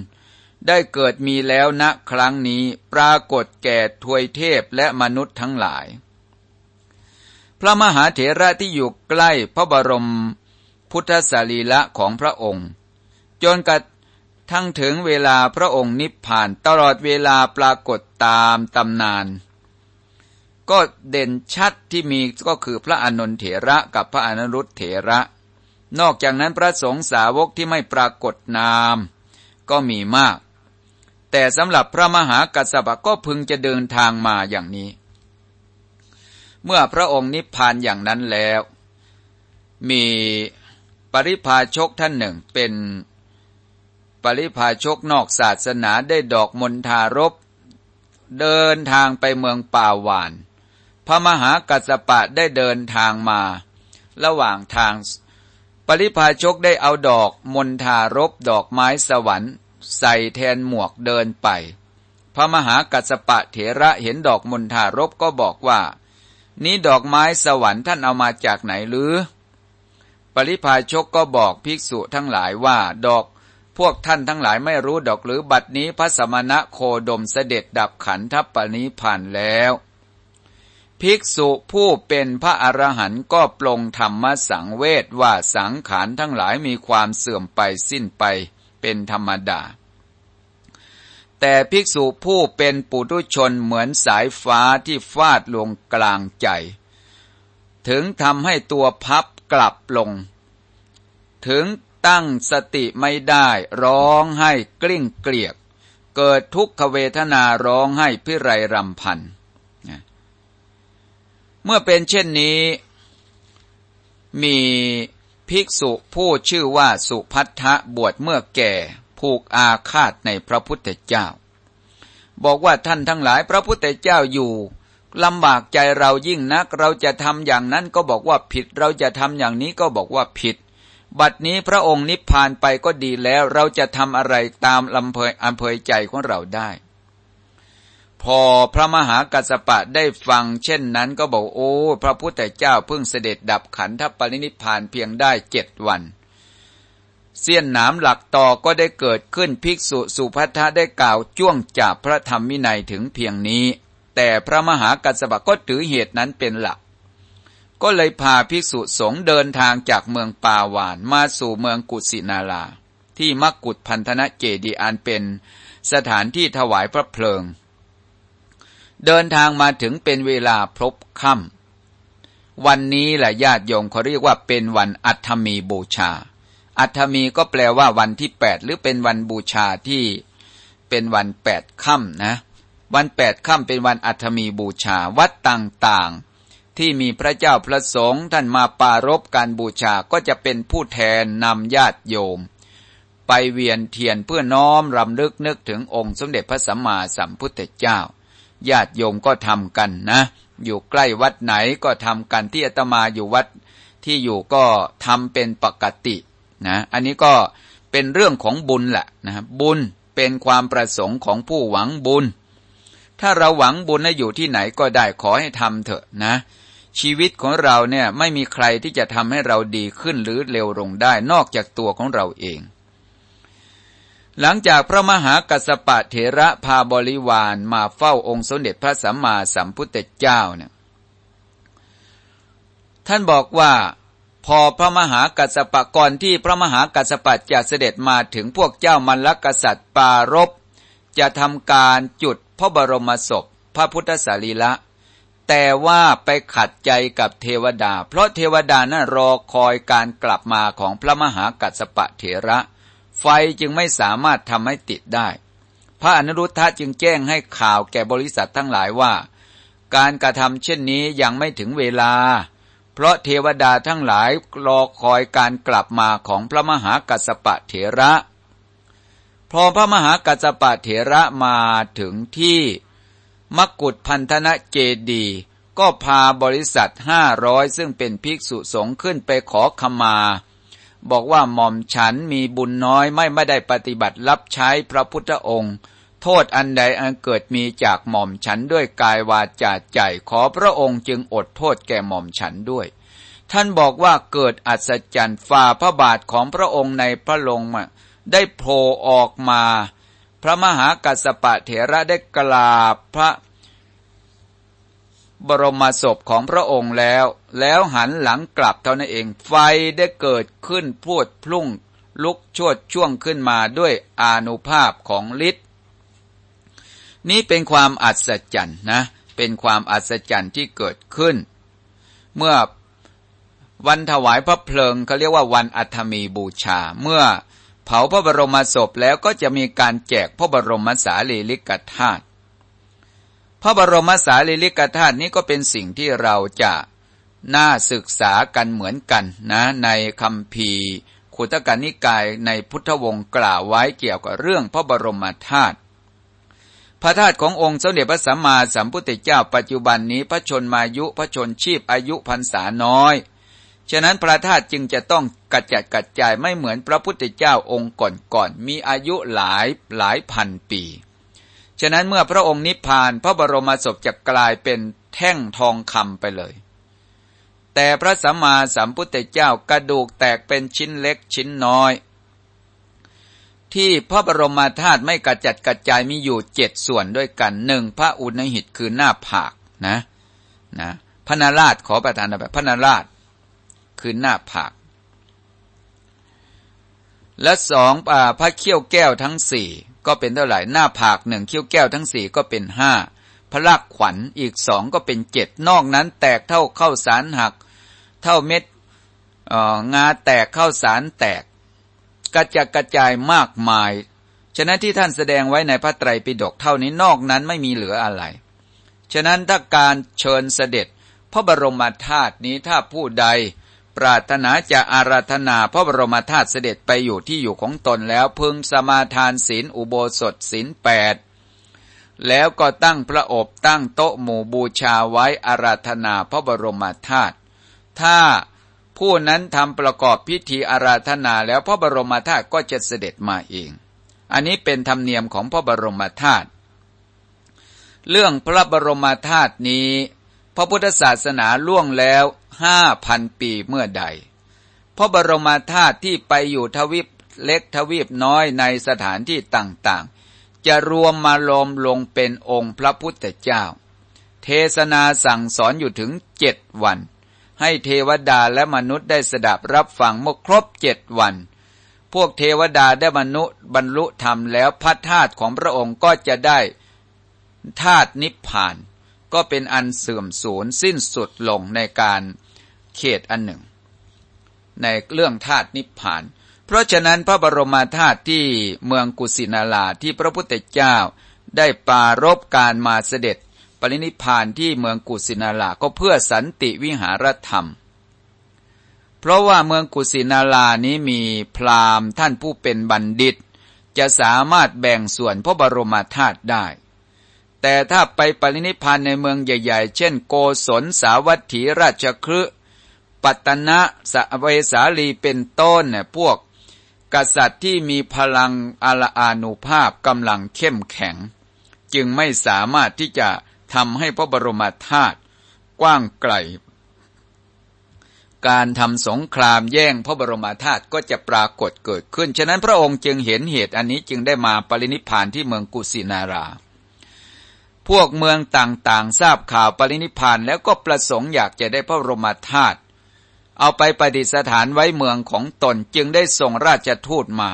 ได้เกิดมีแล้วณครั้งนี้ปรากฏแก่ทวยเทพและมนุษย์ทั้งหลาย พระมหาเถระที่อยู่ใกล้พระบรมพุทธสรีละของพระองค์ จนกระทั่งถึงเวลาพระองค์นิพพานตลอดเวลาปรากฏตามตำนาน ก็เด่นชัดที่มีก็คือพระอนนทเถระกับพระอนุรุตเถระ นอกจากนั้นพระสงฆ์สาวกที่ไม่ปรากฏนาม ก็มีมาก แต่สำหรับพระมหากัสสปะก็พึงจะเดินทางมาอย่างนี้ เมื่อพระองค์นิพพานอย่างนั้นแล้ว มีปริพาชกท่านหนึ่งเป็นปริพาชกนอกศาสนาได้ดอกมณฑารบเดินทางไปเมืองป่าหวาน ระมหากัสปะได้เดินทางมา ระหว่างทาง ปริพาชกได้เอาดอกมณฑารบดอกไม้สวรรค์ ใส่แทนหมวกเดินไป พระมหากัสปะเถระเห็นดอกมณฑารบก็บอกว่า นี้ดอกไม้สวรรค์ท่านเอามาจากไหนหรือ ปริพาชกก็บอกภิกษุทั้งหลายว่าดอกพวกท่านทั้งหลายไม่รู้ดอกหรือบัดนี้พระสมณะโคดมเสด็จดับขันธปณิพันธ์แล้ว ภิกษุผู้เป็นพระอรหันต์ก็ปลงธรรมสังเวทว่าสังขารทั้งหลายมีความเสื่อมไปสิ้นไปเป็นธรรมดา แต่ภิกษุผู้เป็นปุถุชนเหมือนสายฟ้าที่ฟาดลงกลางใจ ถึงทำให้ตัวพับกลับลง ถึงตั้งสติไม่ได้ร้องให้กลิ้งเกลียก เกิดทุกขเวทนาร้องให้พิไรรำพัน เมื่อเป็นเช่นนี้ มีภิกษุผู้ชื่อว่าสุพัทธะบวชเมื่อแก่ผูกอาฆาตในพระพุทธเจ้า บอกว่าท่านทั้งหลายพระพุทธเจ้าอยู่ลำบากใจเรายิ่งนัก เราจะทำอย่างนั้นก็บอกว่าผิด เราจะทำอย่างนี้ก็บอกว่าผิด บัดนี้พระองค์นิพพานไปก็ดีแล้ว เราจะทำอะไรตามลำเพยอำเภอใจของเราได้ พอพระมหากัสปะได้ฟังเช่นนั้นก็บอกโอ้ พระพุทธเจ้าเพิ่งเสด็จดับขันธปรินิพานเพียงได้เจ็ดวันเสี้ยนหนามหลักต่อก็ได้เกิดขึ้นภิกษุสุภัทะได้กล่าวจ้วงจับพระธรรมวินัยถึงเพียงนี้ แต่พระมหากัสสปะก็ถือเหตุนั้นเป็นหลัก ก็เลยพาภิกษุสงฆ์เดินทางจากเมืองปาวานมาสู่เมืองกุสินาลาที่มักกุฏพันธนะเจดีอันเป็นสถานที่ถวายพระเพลิง เดินทางมาถึงเป็นเวลาพลบค่ำวันนี้แหละญาติโยมเขาเรียกว่าเป็นวันอัฐมีบูชา อัฐมีก็แปลว่าวันที่แปดหรือเป็นวันบูชาที่เป็นวันแปดค่ำนะ วันแปดค่ำเป็นวันอัฐมีบูชาวัดต่างๆ ที่มีพระเจ้าพระสงฆ์ท่านมาปารบการบูชาก็จะเป็นผู้แทนนำญาติโยม ไปเวียนเทียนเพื่อน้อมรำลึกนึกถึงองค์สมเด็จพระสัมมาสัมพุทธเจ้า ญาติโยมก็ทำกันนะ อยู่ใกล้วัดไหนก็ทำกันที่อาตมาอยู่วัดที่อยู่ก็ทำเป็นปกตินะอันนี้ก็เป็นเรื่องของบุญแหละนะบุญเป็นความประสงค์ของผู้หวังบุญ ถ้าเราหวังบุญให้อยู่ที่ไหนก็ได้ขอให้ทำเถอะนะ ชีวิตของเราเนี่ยไม่มีใครที่จะทำให้เราดีขึ้นหรือเร็วลงได้นอกจากตัวของเราเอง หลังจากพระมหากัสปะเถระพาบริวารมาเฝ้าองค์สมเด็จพระสัมมาสัมพุทธเจ้าเนี่ยท่านบอกว่าพอพระมหากัสปะก่อนที่พระมหากัสปะจะเสด็จมาถึงพวกเจ้ามันลกษัตริย์ปารบจะทำการจุดพระบรมศพพระพุทธสารีละ แต่ว่าไปขัดใจกับเทวดา เพราะเทวดานั้นรอคอยการกลับมาของพระมหากัสปะเถระ ไฟจึงไม่สามารถทำให้ติดได้ พระอนุรุทธะจึงแจ้งให้ข่าวแก่บริษัททั้งหลายว่า การกระทำเช่นนี้ยังไม่ถึงเวลา เพราะเทวดาทั้งหลายรอคอยการกลับมาของพระมหากัสปะเถระ พอพระมหากัสปะเถระมาถึงที่มกุฏพันธนะเจดีก็พาบริษัทห้าร้อยซึ่งเป็นภิกษุสงฆ์ขึ้นไปขอขมา บอกว่าหม่อมฉันมีบุญน้อยไม่ไม่ได้ปฏิบัติรับใช้พระพุทธองค์ โทษอันใดอันเกิดมีจากหม่อมฉันด้วยกายวาจาใจขอพระองค์จึงอดโทษแก่หม่อมฉันด้วย ท่านบอกว่าเกิดอัศจรรย์ฝ่าพระบาทของพระองค์ในพระลงมาได้โผล่ออกมา พระมหากัสสปะเถระได้กราบพระ บรมศพของพระองค์แล้ว แล้วหันหลังกลับเท่านั้นเอง ไฟได้เกิดขึ้นพูดพลุ่ง ลุกชวดช่วงขึ้นมาด้วยอานุภาพของฤทธิ์นี้เป็นความอัศจรรย์นะ เป็นความอัศจรรย์ที่เกิดขึ้น เมื่อวันถวายพระเพลิงเขาเรียกว่าวันอัฐมีบูชา เมื่อเผาพระบรมศพแล้วก็จะมีการแจกพระบรมสารีริกธาตุ พระบรมสารีริกธาตุนี้ก็เป็นสิ่งที่เราจะน่าศึกษากันเหมือนกันนะในคำพีขุตกนิกายในพุทธวงศ์กล่าวไว้เกี่ยวกับเรื่องพระบรมธาตุพระธาตุขององค์สมเด็จพระสัมมาสัมพุทธเจ้าปัจจุบันนี้พระชนมายุพระชนชีพอายุพรรษาน้อย ฉะนั้นพระธาตุจึงจะต้องกระจัดกระจายไม่เหมือนพระพุทธเจ้าองค์ก่อนๆมีอายุหลายหลายพันปี ฉะนั้นเมื่อพระองค์นิพพานพระบรมศพจะกลายเป็นแท่งทองคำไปเลย แต่พระสัมมาสัมพุทธเจ้ากระดูกแตกเป็นชิ้นเล็กชิ้นน้อย ที่พระบรมธาตุไม่กระจัดกระจายมีอยู่เจ็ดส่วนด้วยกันหนึ่งพระอุณหิตคือหน้าผากนะนะพระนาราชขอประทานแบบพระนาราชคือหน้าผาก และสองพระเขี้ยวแก้วทั้งสี่ ก็เป็นเท่าไหร่หน้าผากหนึ่งเขี้วแก้วทั้งสี่ก็เป็นห้าพระลักขวัญอีกสองก็เป็นเจ็ดนอกนั้น แตกเท่าเข้าสารหัก เท่าเม็ดงาแตกเข้าสารแตก กระจัดกระจายมากมาย ฉะนั้นที่ท่านแสดงไว้ในพระไตรปิฎกเท่านี้นอกนั้นไม่มีเหลืออะไร ฉะนั้นถ้าการเชิญเสด็จ พระบรมธาตุนี้ถ้าผู้ใด ปรารถนาจะอาราธนาพระบรมธาตุเสด็จไปอยู่ที่อยู่ของตนแล้วพึงสมาทานศีลอุโบสถศีลแปดแล้วก็ตั้งพระอบตั้งโต๊ะหมู่บูชาไว้อาราธนาพระบรมธาตุถ้าผู้นั้นทำประกอบพิธีอาราธนาแล้วพระบรมธาตุก็จะเสด็จมาเอง อันนี้เป็นธรรมเนียมของพระบรมธาตุเรื่องพระบรมธาตุนี้ ระพุทธศาสนาล่วงแล้วห้าพันปีเมื่อใด พระบรมธาตุที่ไปอยู่ทวีปเล็กทวีปน้อยในสถานที่ต่างๆ จะรวมมาลมลงเป็นองค์พระพุทธเจ้า เทศนาสั่งสอนอยู่ถึงเจ็ดวัน ให้เทวดาและมนุษย์ได้สดับรับฟังเมื่อครบเจ็ดวัน พวกเทวดาได้มนุษย์บรรลุธรรมแล้วพัฒธาตุของพระองค์ก็จะได้ธาตุนิพพาน ก็เป็นอันเสื่อมสูญสิ้นสุดลงในการเขตอันหนึ่ง ในเรื่องธาตุนิพพาน เพราะฉะนั้นพระบรมธาตุที่เมืองกุสินาราที่พระพุทธเจ้าได้ปารบการมาเสด็จ ปรินิพานที่เมืองกุสินาราก็เพื่อสันติวิหารธรรม เพราะว่าเมืองกุสินารานี้มีพราหมณ์ท่านผู้เป็นบัณฑิต จะสามารถแบ่งส่วนพระบรมธาตุได้ แต่ถ้าไปปรินิพานในเมืองใหญ่ ๆ เช่น โกศลสาวัตถีราชครืปัตตนะสเวสาลีเป็นต้นเนี่ยพวก กษัตริย์ที่มีพลังอาลอานุภาพกำลังเข้มแข็ง จึงไม่สามารถที่จะทำให้พระบรมธาตุกว้างไกล การทำสงครามแย่งพระบรมธาตุก็จะปรากฏเกิดขึ้น ฉะนั้นพระองค์จึงเห็นเหตุอันนี้จึงได้มาปรินิพานที่เมืองกุสินารา พวกเมืองต่างๆ ทราบข่าวปรินิพานแล้วก็ประสงค์อยากจะได้พระบรมธาตุเอาไปประดิษฐานไว้เมืองของตนจึงได้ส่งราชทูตมา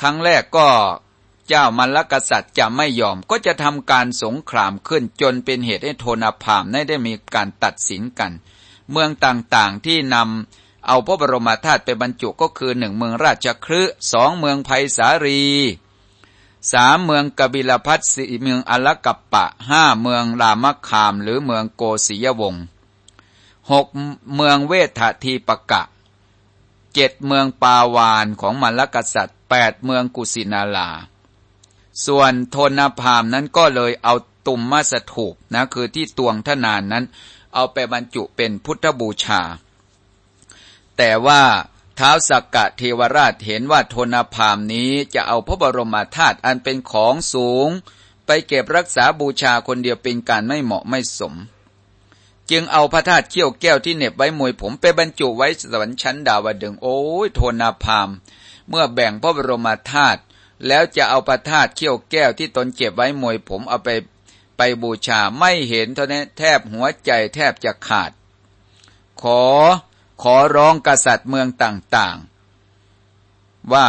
ครั้งแรกก็เจ้ามัลลกษัตริย์จะไม่ยอมก็จะทำการสงครามขึ้นจนเป็นเหตุให้โทนาพามได้มีการตัดสินกัน เมืองต่างๆที่นำเอาพระบรมธาตุไปบรรจุก็คือหนึ่งเมืองราชครืสองเมืองไผ่สารี สามเมืองกบิลพัทสี่เมืองอลกัปปะห้าเมืองรามคามหรือเมืองโกศิยวงศ์หกเมืองเวททีปกะเจ็ดเมืองปาวานของมัลลกษัตริย์แปดเมืองกุสินาลา ส่วนโทนพามนั้นก็เลยเอาตุมมาสถูปนะคือที่ตวงทนานนั้น เอาไปบรรจุเป็นพุทธบูชา แต่ว่า ท้าวสักกะเทวราชเห็นว่าโทนาพามนี้จะเอาพระบรมธาตุอันเป็นของสูง ไปเก็บรักษาบูชาคนเดียวเป็นการไม่เหมาะไม่สม จึงเอาพระธาตุเขี้ยวแก้วที่เน็บไว้มวยผมไปบรรจุไว้สวรรค์ชั้นดาวดึงโอ้ยโทนาพาม เมื่อแบ่งพระบรมธาตุแล้วจะเอาพระธาตุเขี้ยวแก้วที่ตนเก็บไว้มวยผมเอาไปไปบูชาไม่เห็นเท่านี้แทบหัวใจแทบจะขาด ขอ ขอร้องกษัตริย์เมืองต่างๆ ว่า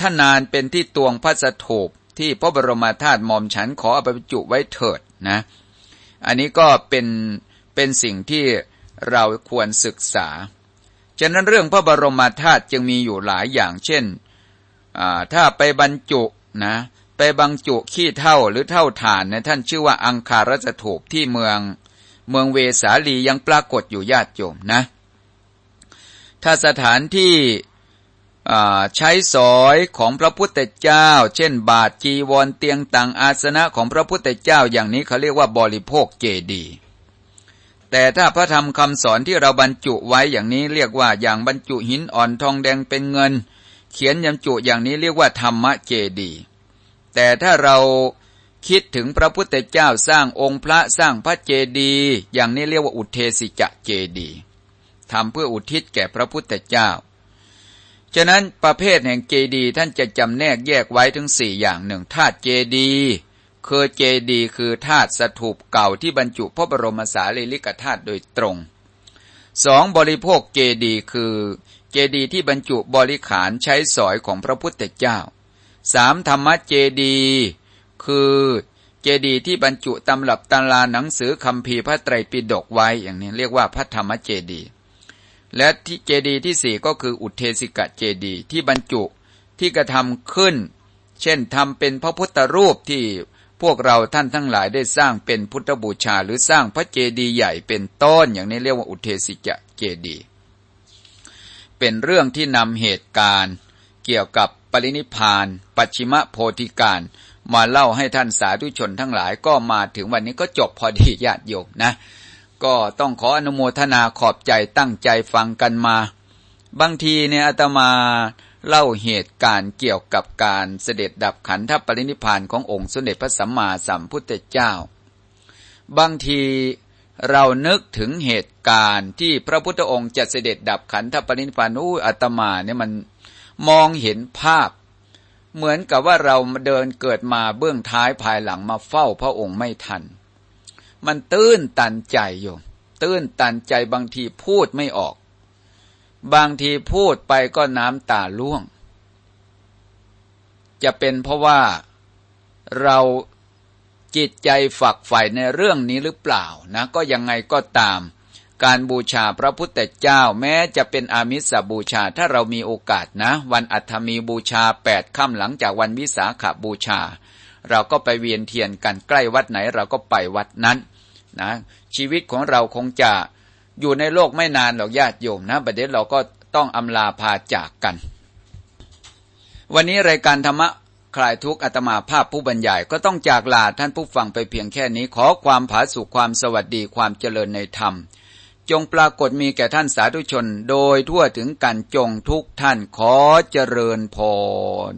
ท่านานเป็นที่ตวงพระสถูปที่พระบรมธาตุมอมฉันขอเอาไปจุไว้เถิดนะ อันนี้ก็เป็นเป็นสิ่งที่เราควรศึกษา ฉะนั้นเรื่องพระบรมธาตุจึงมีอยู่หลายอย่างเช่น ถ้าไปบรรจุนะไปบรรจุขี้เท่าหรือเท่าฐานนะท่านชื่อว่าอังคารสถูปที่เมือง เมืองเวสาลียังปรากฏอยู่ญาติโยมนะ ถ้าสถานที่ใช้สอยของพระพุทธเจ้า เช่น บาทจีวรเตียงต่างอาสนะของพระพุทธเจ้าอย่างนี้เขาเรียกว่าบริโภคเจดีแต่ถ้าพระธรรมคำสอนที่เราบรรจุไว้อย่างนี้เรียกว่าอย่างบรรจุหินอ่อนทองแดงเป็นเงิน เขียนยำจุอย่างนี้เรียกว่าธรรมเจดีแต่ถ้าเรา คิดถึงพระพุทธเจ้าสร้างองค์พระสร้างพระเจดีย์อย่างนี้เรียกว่าอุเทสิจะเจดีย์ทำเพื่ออุทิศแก่พระพุทธเจ้า ฉะนั้นประเภทแห่งเจดีย์ท่านจะจำแนกแยกไว้ถึงสี่อย่างหนึ่งธาตุเจดีย์คือเจดีย์คือธาตุสถูปเก่าที่บรรจุพระบรมสารีริกธาตุโดยตรงสองบริโภคเจดีย์คือเจดีย์ที่บรรจุบริขารใช้สอยของพระพุทธเจ้าสามธรรมเจดีย์ คือ เจดีย์ที่บรรจุตำรับตำราหนังสือคำพีพระไตรปิฎกไว้อย่างนี้เรียกว่าพระธรรมเจดีย์และที่เจดีย์ที่สี่ก็คืออุเทสิกะเจดีย์ที่บรรจุที่กระทำขึ้น เช่นทำเป็นพระพุทธรูปที่พวกเราท่านทั้งหลายได้สร้างเป็นพุทธบูชา หรือสร้างพระเจดีย์ใหญ่เป็นต้นอย่างนี้เรียกว่าอุเทสิกะเจดีย์เป็นเรื่องที่นำเหตุการณ์ เกี่ยวกับปรินิพาน ปัจฉิมโพธิการ มาเล่าให้ท่านสาธุชนทั้งหลายก็มาถึงวันนี้ก็จบพอดีญาติโยมนะ ก็ต้องขออนุโมทนาขอบใจตั้งใจฟังกันมา บางทีเนี่ยอาตมาเล่าเหตุการณ์เกี่ยวกับการเสด็จดับขันธปรินิพานขององค์สมเด็จพระสัมมาสัมพุทธเจ้า บางทีเรานึกถึงเหตุการณ์ที่พระพุทธองค์จะเสด็จดับขันธปรินิพานอู้อาตมาเนี่ยมันมองเห็นภาพ เหมือนกับว่าเราเดินเกิดมาเบื้องท้ายภายหลังมาเฝ้าพระองค์ไม่ทัน มันตื้นตันใจอยู่ ตื้นตันใจบางทีพูดไม่ออก บางทีพูดไปก็น้ำตาล่วง จะเป็นเพราะว่าเราจิตใจฝักใฝ่ในเรื่องนี้หรือเปล่านะ ก็ยังไงก็ตาม การบูชาพระพุทธเจ้าแม้จะเป็นอามิสบูชาถ้าเรามีโอกาสนะ วันอัฐมีบูชาแปดค่ำหลังจากวันวิสาขบูชา เราก็ไปเวียนเทียนกันใกล้วัดไหนเราก็ไปวัดนั้นนะชีวิตของเราคงจะอยู่ในโลกไม่นานหรอกญาติโยมนะประเดี๋ยวเราก็ต้องอำลาพาจากกัน วันนี้รายการธรรมะคคลายทุกข์อาตมาภาพผู้บรรยายก็ต้องจากลาท่านผู้ฟังไปเพียงแค่นี้ขอความผาสุขความสวัสดีความเจริญในธรรม จงปรากฏมีแก่ท่านสาธุชน โดยทั่วถึงกันจงทุกท่านขอเจริญพร